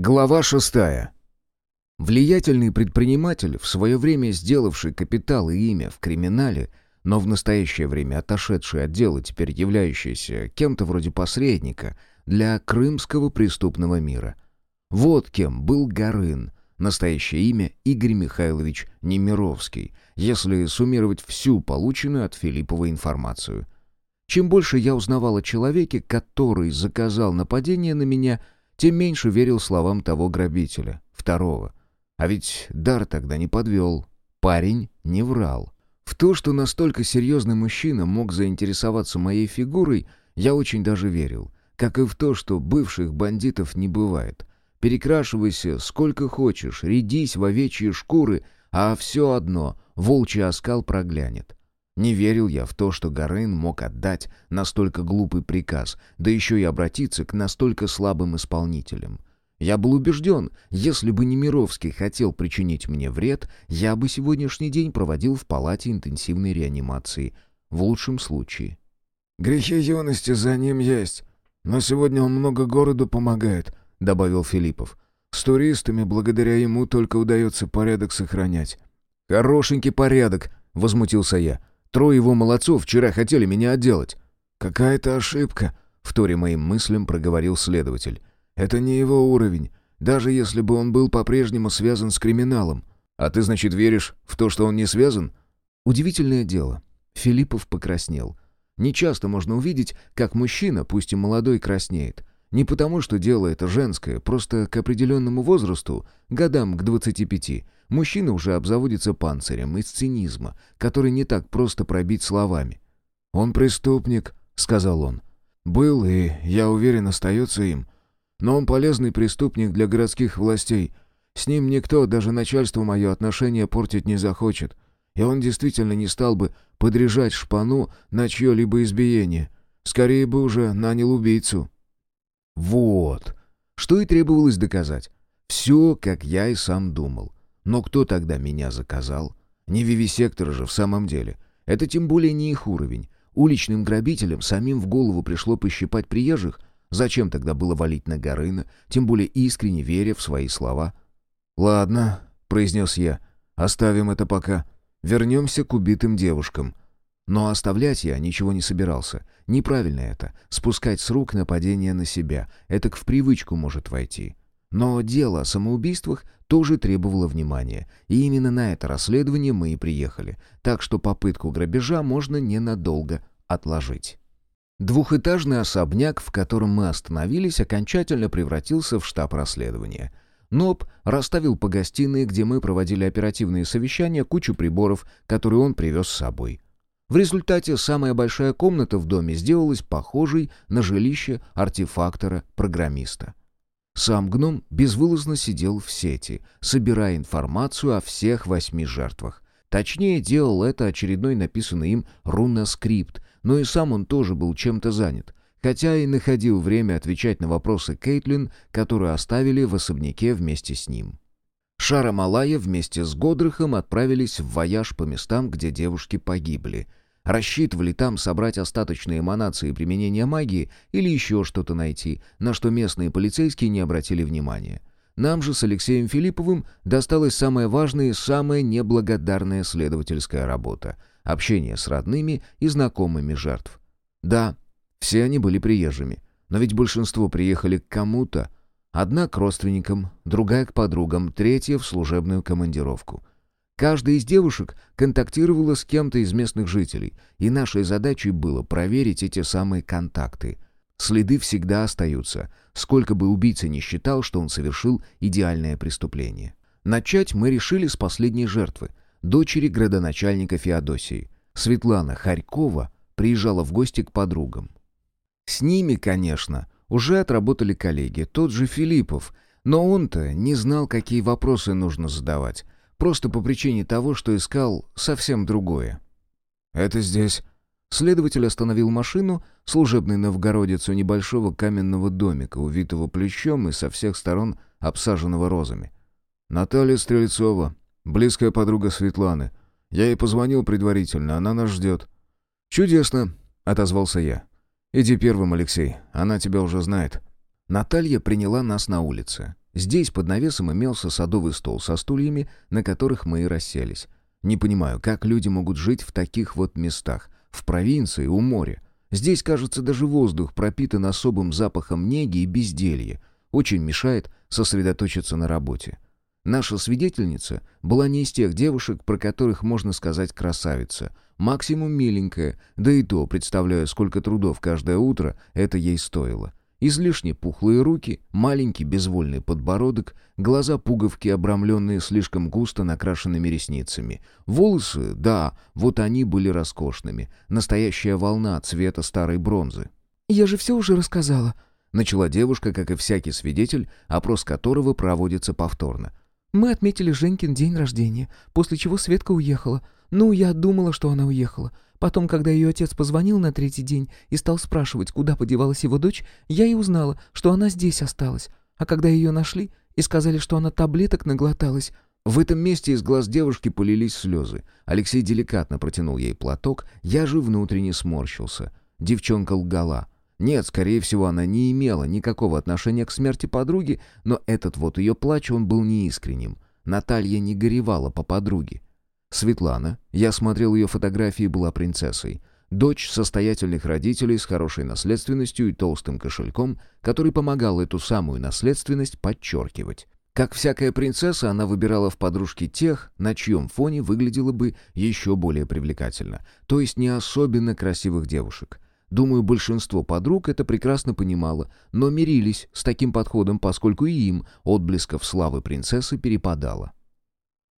Глава шестая. Влиятельный предприниматель, в свое время сделавший капитал и имя в криминале, но в настоящее время отошедший от дела, теперь являющийся кем-то вроде посредника для крымского преступного мира. Вот кем был Горын, настоящее имя Игорь Михайлович Немировский, если суммировать всю полученную от Филиппова информацию. Чем больше я узнавал о человеке, который заказал нападение на меня – тем меньше верил словам того грабителя, второго. А ведь дар тогда не подвел. Парень не врал. В то, что настолько серьезный мужчина мог заинтересоваться моей фигурой, я очень даже верил. Как и в то, что бывших бандитов не бывает. Перекрашивайся сколько хочешь, рядись в овечьи шкуры, а все одно волчий оскал проглянет. Не верил я в то, что Горын мог отдать настолько глупый приказ, да еще и обратиться к настолько слабым исполнителям. Я был убежден, если бы Немировский хотел причинить мне вред, я бы сегодняшний день проводил в палате интенсивной реанимации. В лучшем случае. «Грехи юности за ним есть, но сегодня он много городу помогает», — добавил Филиппов. «С туристами благодаря ему только удается порядок сохранять». «Хорошенький порядок», — возмутился я. Трое его молодцов вчера хотели меня отделать». «Какая-то ошибка», — вторе моим мыслям проговорил следователь. «Это не его уровень, даже если бы он был по-прежнему связан с криминалом». «А ты, значит, веришь в то, что он не связан?» Удивительное дело. Филиппов покраснел. Нечасто можно увидеть, как мужчина, пусть и молодой, краснеет. Не потому, что дело это женское, просто к определенному возрасту, годам к 25, Мужчина уже обзаводится панцирем из цинизма, который не так просто пробить словами. «Он преступник», — сказал он. «Был и, я уверен, остается им. Но он полезный преступник для городских властей. С ним никто, даже начальство мое отношение портить не захочет. И он действительно не стал бы подряжать шпану на чье-либо избиение. Скорее бы уже нанял убийцу». Вот. Что и требовалось доказать. Все, как я и сам думал. Но кто тогда меня заказал? Не вивисектор же в самом деле. Это тем более не их уровень. Уличным грабителям самим в голову пришло пощипать приезжих. Зачем тогда было валить на Горына, тем более искренне веря в свои слова? «Ладно», — произнес я, — «оставим это пока. Вернемся к убитым девушкам». Но оставлять я ничего не собирался. Неправильно это. Спускать с рук нападение на себя. Это к в привычку может войти. Но дело о самоубийствах тоже требовало внимания, и именно на это расследование мы и приехали, так что попытку грабежа можно ненадолго отложить. Двухэтажный особняк, в котором мы остановились, окончательно превратился в штаб расследования. НОП расставил по гостиной, где мы проводили оперативные совещания, кучу приборов, которые он привез с собой. В результате самая большая комната в доме сделалась похожей на жилище артефактора-программиста. Сам гном безвылазно сидел в сети, собирая информацию о всех восьми жертвах. Точнее, делал это очередной написанный им руноскрипт, но и сам он тоже был чем-то занят, хотя и находил время отвечать на вопросы Кейтлин, которую оставили в особняке вместе с ним. Шара Малая вместе с Годрыхом отправились в вояж по местам, где девушки погибли — Рассчитывали там собрать остаточные эманации применения магии или еще что-то найти, на что местные полицейские не обратили внимания. Нам же с Алексеем Филипповым досталась самая важная и самая неблагодарная следовательская работа — общение с родными и знакомыми жертв. Да, все они были приезжими, но ведь большинство приехали к кому-то. Одна к родственникам, другая к подругам, третья в служебную командировку — Каждая из девушек контактировала с кем-то из местных жителей, и нашей задачей было проверить эти самые контакты. Следы всегда остаются, сколько бы убийца ни считал, что он совершил идеальное преступление. Начать мы решили с последней жертвы, дочери градоначальника Феодосии. Светлана Харькова приезжала в гости к подругам. С ними, конечно, уже отработали коллеги, тот же Филиппов, но он-то не знал, какие вопросы нужно задавать, Просто по причине того, что искал совсем другое. «Это здесь». Следователь остановил машину, служебный новгородец у небольшого каменного домика, увитого плечом и со всех сторон обсаженного розами. «Наталья Стрельцова, близкая подруга Светланы. Я ей позвонил предварительно, она нас ждет». «Чудесно», — отозвался я. «Иди первым, Алексей, она тебя уже знает». Наталья приняла нас на улице. Здесь под навесом имелся садовый стол со стульями, на которых мы и расселись. Не понимаю, как люди могут жить в таких вот местах, в провинции, у моря. Здесь, кажется, даже воздух пропитан особым запахом неги и безделья. Очень мешает сосредоточиться на работе. Наша свидетельница была не из тех девушек, про которых можно сказать красавица. Максимум миленькая, да и то, представляю, сколько трудов каждое утро это ей стоило. Излишне пухлые руки, маленький безвольный подбородок, глаза пуговки, обрамленные слишком густо накрашенными ресницами. Волосы, да, вот они были роскошными. Настоящая волна цвета старой бронзы. «Я же все уже рассказала», — начала девушка, как и всякий свидетель, опрос которого проводится повторно. «Мы отметили Женькин день рождения, после чего Светка уехала. Ну, я думала, что она уехала. Потом, когда ее отец позвонил на третий день и стал спрашивать, куда подевалась его дочь, я и узнала, что она здесь осталась. А когда ее нашли и сказали, что она таблеток наглоталась... В этом месте из глаз девушки полились слезы. Алексей деликатно протянул ей платок, я же внутренне сморщился. Девчонка лгала. Нет, скорее всего, она не имела никакого отношения к смерти подруги, но этот вот ее плач, он был неискренним. Наталья не горевала по подруге. Светлана, я смотрел ее фотографии, была принцессой. Дочь состоятельных родителей с хорошей наследственностью и толстым кошельком, который помогал эту самую наследственность подчеркивать. Как всякая принцесса, она выбирала в подружки тех, на чьем фоне выглядела бы еще более привлекательно, то есть не особенно красивых девушек. Думаю, большинство подруг это прекрасно понимало, но мирились с таким подходом, поскольку и им отблесков славы принцессы перепадало.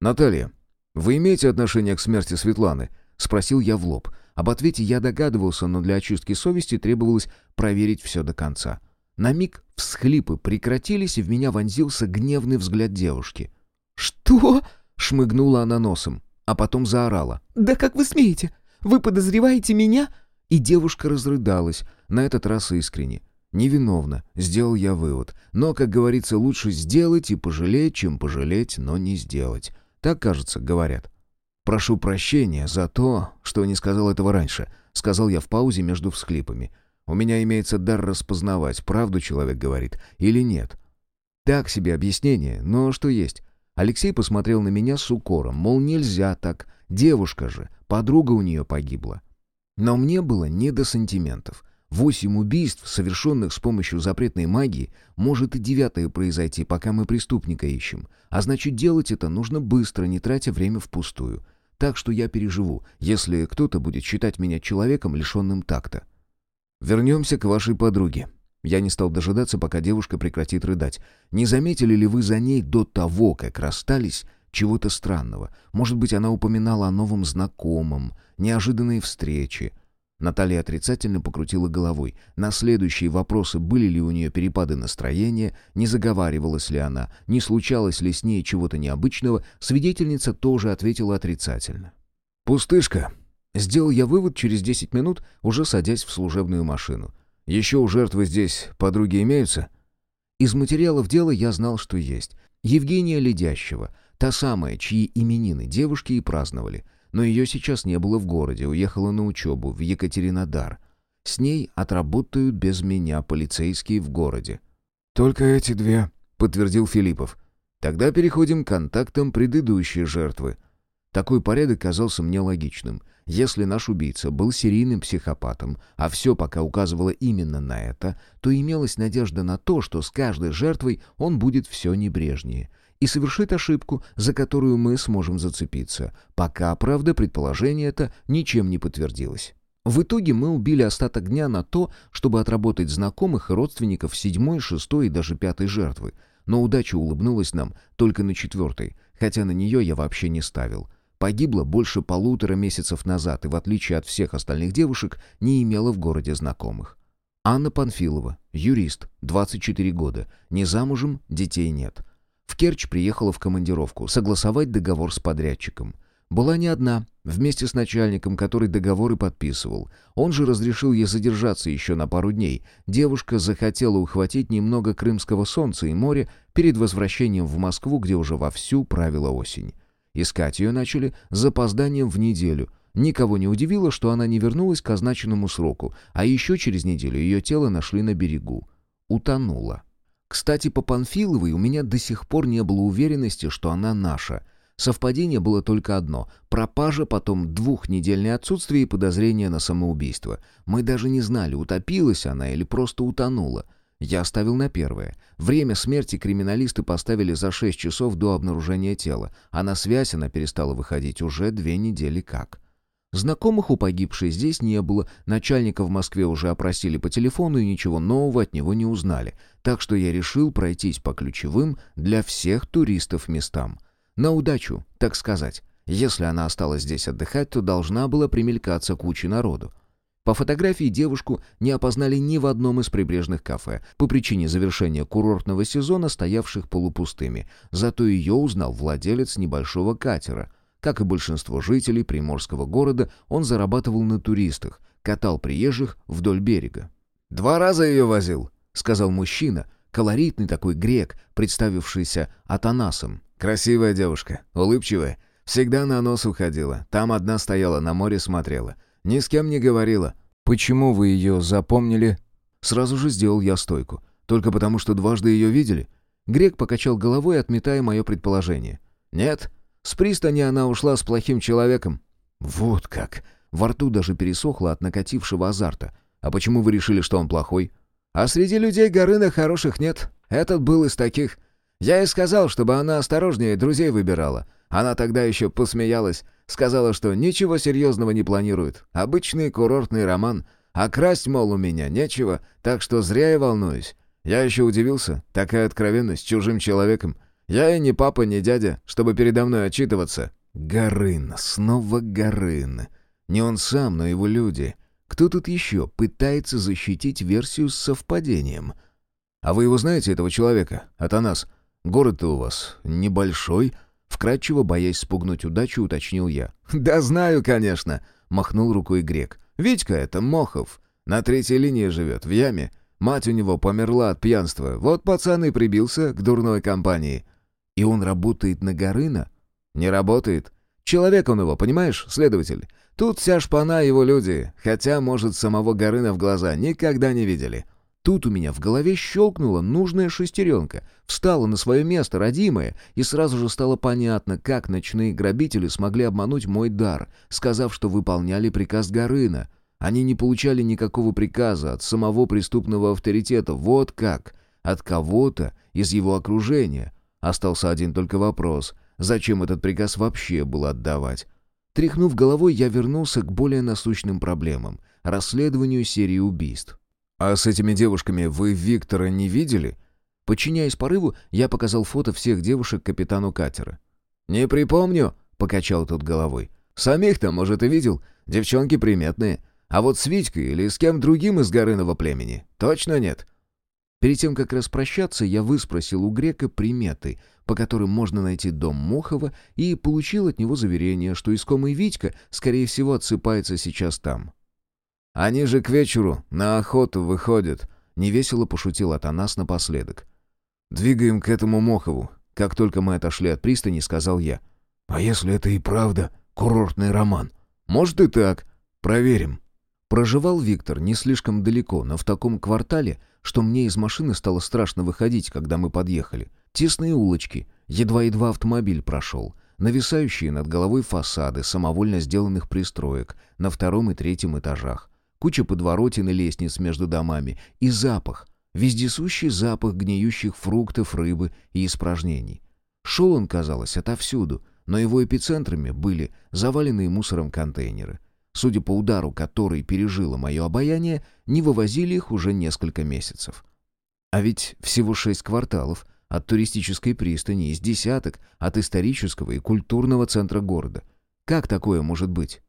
«Наталья, «Вы имеете отношение к смерти Светланы?» — спросил я в лоб. Об ответе я догадывался, но для очистки совести требовалось проверить все до конца. На миг всхлипы прекратились, и в меня вонзился гневный взгляд девушки. «Что?» — шмыгнула она носом, а потом заорала. «Да как вы смеете? Вы подозреваете меня?» И девушка разрыдалась, на этот раз искренне. Невиновно, сделал я вывод. Но, как говорится, лучше сделать и пожалеть, чем пожалеть, но не сделать. Так, кажется, говорят. «Прошу прощения за то, что не сказал этого раньше», — сказал я в паузе между всхлипами. «У меня имеется дар распознавать, правду человек говорит или нет». Так себе объяснение, но что есть. Алексей посмотрел на меня с укором, мол, нельзя так, девушка же, подруга у нее погибла. Но мне было не до сантиментов. Восемь убийств, совершенных с помощью запретной магии, может и девятое произойти, пока мы преступника ищем. А значит, делать это нужно быстро, не тратя время впустую. Так что я переживу, если кто-то будет считать меня человеком, лишенным такта. Вернемся к вашей подруге. Я не стал дожидаться, пока девушка прекратит рыдать. Не заметили ли вы за ней до того, как расстались, чего-то странного? Может быть, она упоминала о новом знакомом, неожиданной встрече, Наталья отрицательно покрутила головой. На следующие вопросы, были ли у нее перепады настроения, не заговаривалась ли она, не случалось ли с ней чего-то необычного, свидетельница тоже ответила отрицательно. «Пустышка!» Сделал я вывод через 10 минут, уже садясь в служебную машину. «Еще у жертвы здесь подруги имеются?» Из материалов дела я знал, что есть. Евгения Ледящева, та самая, чьи именины девушки и праздновали — но ее сейчас не было в городе, уехала на учебу в Екатеринодар. С ней отработают без меня полицейские в городе. «Только эти две», — подтвердил Филиппов. «Тогда переходим к контактам предыдущей жертвы». Такой порядок казался мне логичным. Если наш убийца был серийным психопатом, а все пока указывало именно на это, то имелась надежда на то, что с каждой жертвой он будет все небрежнее и совершит ошибку, за которую мы сможем зацепиться. Пока, правда, предположение это ничем не подтвердилось. В итоге мы убили остаток дня на то, чтобы отработать знакомых и родственников седьмой, шестой и даже пятой жертвы. Но удача улыбнулась нам только на четвертой, хотя на нее я вообще не ставил. Погибла больше полутора месяцев назад и, в отличие от всех остальных девушек, не имела в городе знакомых. Анна Панфилова, юрист, 24 года, не замужем, детей нет. В Керчь приехала в командировку, согласовать договор с подрядчиком. Была не одна, вместе с начальником, который договор и подписывал. Он же разрешил ей задержаться еще на пару дней. Девушка захотела ухватить немного крымского солнца и моря перед возвращением в Москву, где уже вовсю правила осень. Искать ее начали с запозданием в неделю. Никого не удивило, что она не вернулась к означенному сроку, а еще через неделю ее тело нашли на берегу. Утонула. Кстати, по Панфиловой у меня до сих пор не было уверенности, что она наша. Совпадение было только одно — пропажа, потом двухнедельное отсутствие и подозрение на самоубийство. Мы даже не знали, утопилась она или просто утонула. Я оставил на первое. Время смерти криминалисты поставили за 6 часов до обнаружения тела, а на связь она перестала выходить уже две недели как. Знакомых у погибшей здесь не было, начальника в Москве уже опросили по телефону и ничего нового от него не узнали, так что я решил пройтись по ключевым для всех туристов местам — на удачу, так сказать. Если она осталась здесь отдыхать, то должна была примелькаться куче народу. По фотографии девушку не опознали ни в одном из прибрежных кафе, по причине завершения курортного сезона, стоявших полупустыми. Зато ее узнал владелец небольшого катера. Как и большинство жителей приморского города, он зарабатывал на туристах, катал приезжих вдоль берега. «Два раза ее возил», — сказал мужчина, колоритный такой грек, представившийся Атанасом. Красивая девушка, улыбчивая. Всегда на нос уходила. Там одна стояла, на море смотрела. Ни с кем не говорила. Почему вы ее запомнили? Сразу же сделал я стойку. Только потому, что дважды ее видели? Грек покачал головой, отметая мое предположение. Нет, с пристани она ушла с плохим человеком. Вот как. Во рту даже пересохло от накатившего азарта. А почему вы решили, что он плохой? А среди людей Горына хороших нет. Этот был из таких. Я ей сказал, чтобы она осторожнее друзей выбирала. Она тогда еще посмеялась, сказала, что ничего серьезного не планирует. Обычный курортный роман. А красть, мол, у меня нечего, так что зря я волнуюсь. Я еще удивился, такая откровенность чужим человеком. Я и не папа, не дядя, чтобы передо мной отчитываться. Горын, снова Горын. Не он сам, но его люди. Кто тут еще пытается защитить версию с совпадением? А вы его знаете, этого человека, Атанас? Город-то у вас небольшой?» Вкратчиво, боясь спугнуть удачу, уточнил я. «Да знаю, конечно», — махнул рукой грек. «Витька это Мохов. На третьей линии живет, в яме. Мать у него померла от пьянства. Вот пацан и прибился к дурной компании». «И он работает на Горына?» «Не работает. Человек он его, понимаешь, следователь? Тут вся шпана его люди, хотя, может, самого Горына в глаза никогда не видели. Тут у меня в голове щелкнула нужная шестеренка, встала на свое место, родимая, и сразу же стало понятно, как ночные грабители смогли обмануть мой дар, сказав, что выполняли приказ Горына. Они не получали никакого приказа от самого преступного авторитета, вот как, от кого-то из его окружения. Остался один только вопрос, зачем этот приказ вообще было отдавать? Тряхнув головой, я вернулся к более насущным проблемам — расследованию серии убийств. «А с этими девушками вы Виктора не видели?» Подчиняясь порыву, я показал фото всех девушек капитану катера. «Не припомню», — покачал тот головой. «Самих-то, может, и видел. Девчонки приметные. А вот с Витькой или с кем другим из Горыного племени? Точно нет». Перед тем, как распрощаться, я выспросил у грека приметы, по которым можно найти дом Мохова, и получил от него заверение, что искомый Витька, скорее всего, отсыпается сейчас там. Они же к вечеру на охоту выходят», — невесело пошутил Атанас напоследок. «Двигаем к этому Мохову», — как только мы отошли от пристани, сказал я. «А если это и правда курортный роман?» «Может и так. Проверим». Проживал Виктор не слишком далеко, но в таком квартале, что мне из машины стало страшно выходить, когда мы подъехали. Тесные улочки, едва-едва автомобиль прошел, нависающие над головой фасады самовольно сделанных пристроек на втором и третьем этажах куча подворотен и лестниц между домами и запах, вездесущий запах гниющих фруктов, рыбы и испражнений. Шел он, казалось, отовсюду, но его эпицентрами были заваленные мусором контейнеры. Судя по удару, который пережило мое обаяние, не вывозили их уже несколько месяцев. А ведь всего шесть кварталов от туристической пристани из десяток от исторического и культурного центра города. Как такое может быть?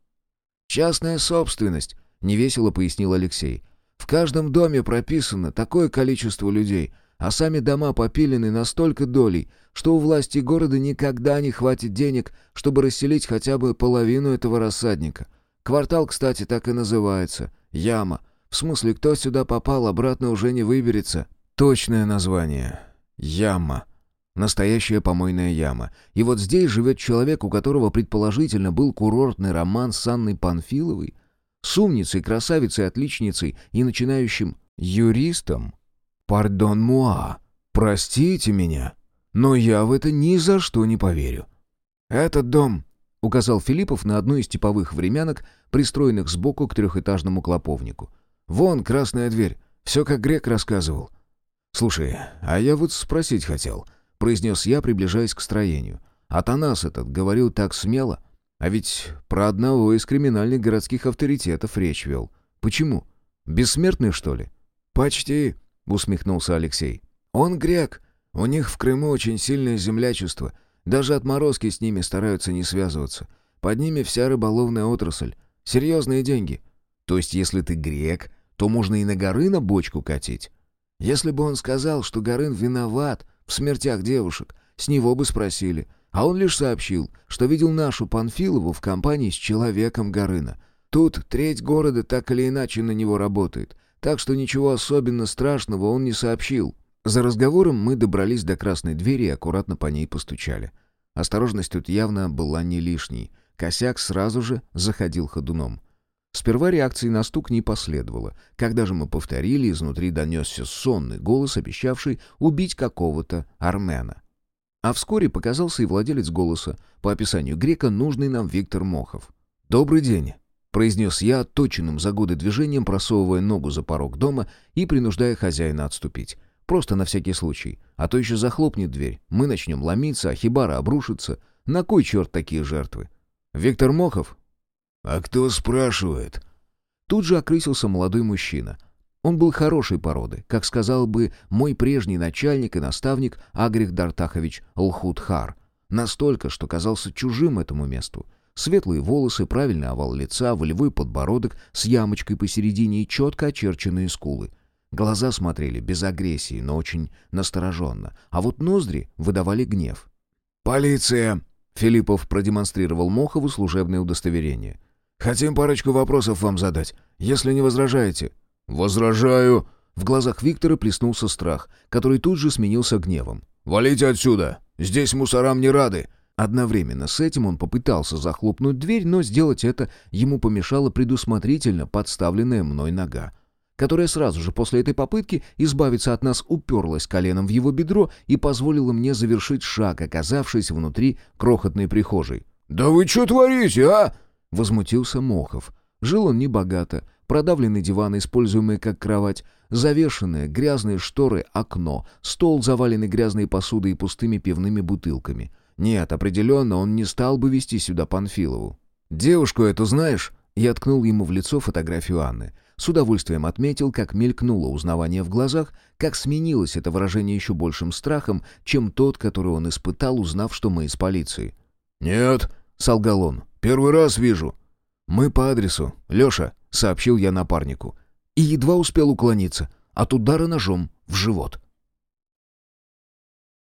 «Частная собственность», — невесело пояснил Алексей. «В каждом доме прописано такое количество людей, а сами дома попилены на столько долей, что у власти города никогда не хватит денег, чтобы расселить хотя бы половину этого рассадника. Квартал, кстати, так и называется — Яма. В смысле, кто сюда попал, обратно уже не выберется». «Точное название. Яма», Настоящая помойная яма. И вот здесь живет человек, у которого предположительно был курортный роман с Анной Панфиловой, с умницей, красавицей, отличницей и начинающим юристом? Пардон муа. «Простите меня, но я в это ни за что не поверю». «Этот дом», — указал Филиппов на одну из типовых времянок, пристроенных сбоку к трехэтажному клоповнику. «Вон красная дверь, все как грек рассказывал». «Слушай, а я вот спросить хотел», — произнес я, приближаясь к строению. «Атанас этот говорил так смело, а ведь про одного из криминальных городских авторитетов речь вел. Почему? Бессмертный, что ли?» «Почти», — усмехнулся Алексей. «Он грек. У них в Крыму очень сильное землячество. Даже отморозки с ними стараются не связываться. Под ними вся рыболовная отрасль. Серьезные деньги. То есть, если ты грек, то можно и на Горына бочку катить. Если бы он сказал, что Горын виноват в смертях девушек, с него бы спросили. А он лишь сообщил, что видел нашу Панфилову в компании с человеком Горына. Тут треть города так или иначе на него работает. Так что ничего особенно страшного он не сообщил. За разговором мы добрались до красной двери и аккуратно по ней постучали. Осторожность тут явно была не лишней. Косяк сразу же заходил ходуном. Сперва реакции на стук не последовало. Когда же мы повторили, изнутри донесся сонный голос, обещавший убить какого-то армена. А вскоре показался и владелец голоса, по описанию грека, нужный нам Виктор Мохов. «Добрый день», — произнес я, точенным за годы движением, просовывая ногу за порог дома и принуждая хозяина отступить. Просто на всякий случай. А то еще захлопнет дверь. Мы начнем ломиться, а хибара обрушится. На кой черт такие жертвы? Виктор Мохов? А кто спрашивает? Тут же окрысился молодой мужчина. Он был хорошей породы, как сказал бы мой прежний начальник и наставник Агрих Дартахович Лхутхар. Настолько, что казался чужим этому месту. Светлые волосы, правильный овал лица, волевой подбородок с ямочкой посередине и четко очерченные скулы — Глаза смотрели без агрессии, но очень настороженно, а вот ноздри выдавали гнев. «Полиция!» — Филиппов продемонстрировал Мохову служебное удостоверение. «Хотим парочку вопросов вам задать, если не возражаете». «Возражаю!» В глазах Виктора плеснулся страх, который тут же сменился гневом. «Валите отсюда! Здесь мусорам не рады!» Одновременно с этим он попытался захлопнуть дверь, но сделать это ему помешала предусмотрительно подставленная мной нога которая сразу же после этой попытки избавиться от нас уперлась коленом в его бедро и позволила мне завершить шаг, оказавшись внутри крохотной прихожей. «Да вы что творите, а?» — возмутился Мохов. Жил он небогато, продавленный диван, используемый как кровать, завешенное, грязные шторы, окно, стол, заваленный грязной посудой и пустыми пивными бутылками. Нет, определенно, он не стал бы вести сюда Панфилову. «Девушку эту знаешь?» Я ткнул ему в лицо фотографию Анны. С удовольствием отметил, как мелькнуло узнавание в глазах, как сменилось это выражение еще большим страхом, чем тот, который он испытал, узнав, что мы из полиции. «Нет», — солгал он, — «первый раз вижу». «Мы по адресу, Леша», — сообщил я напарнику. И едва успел уклониться от удара ножом в живот.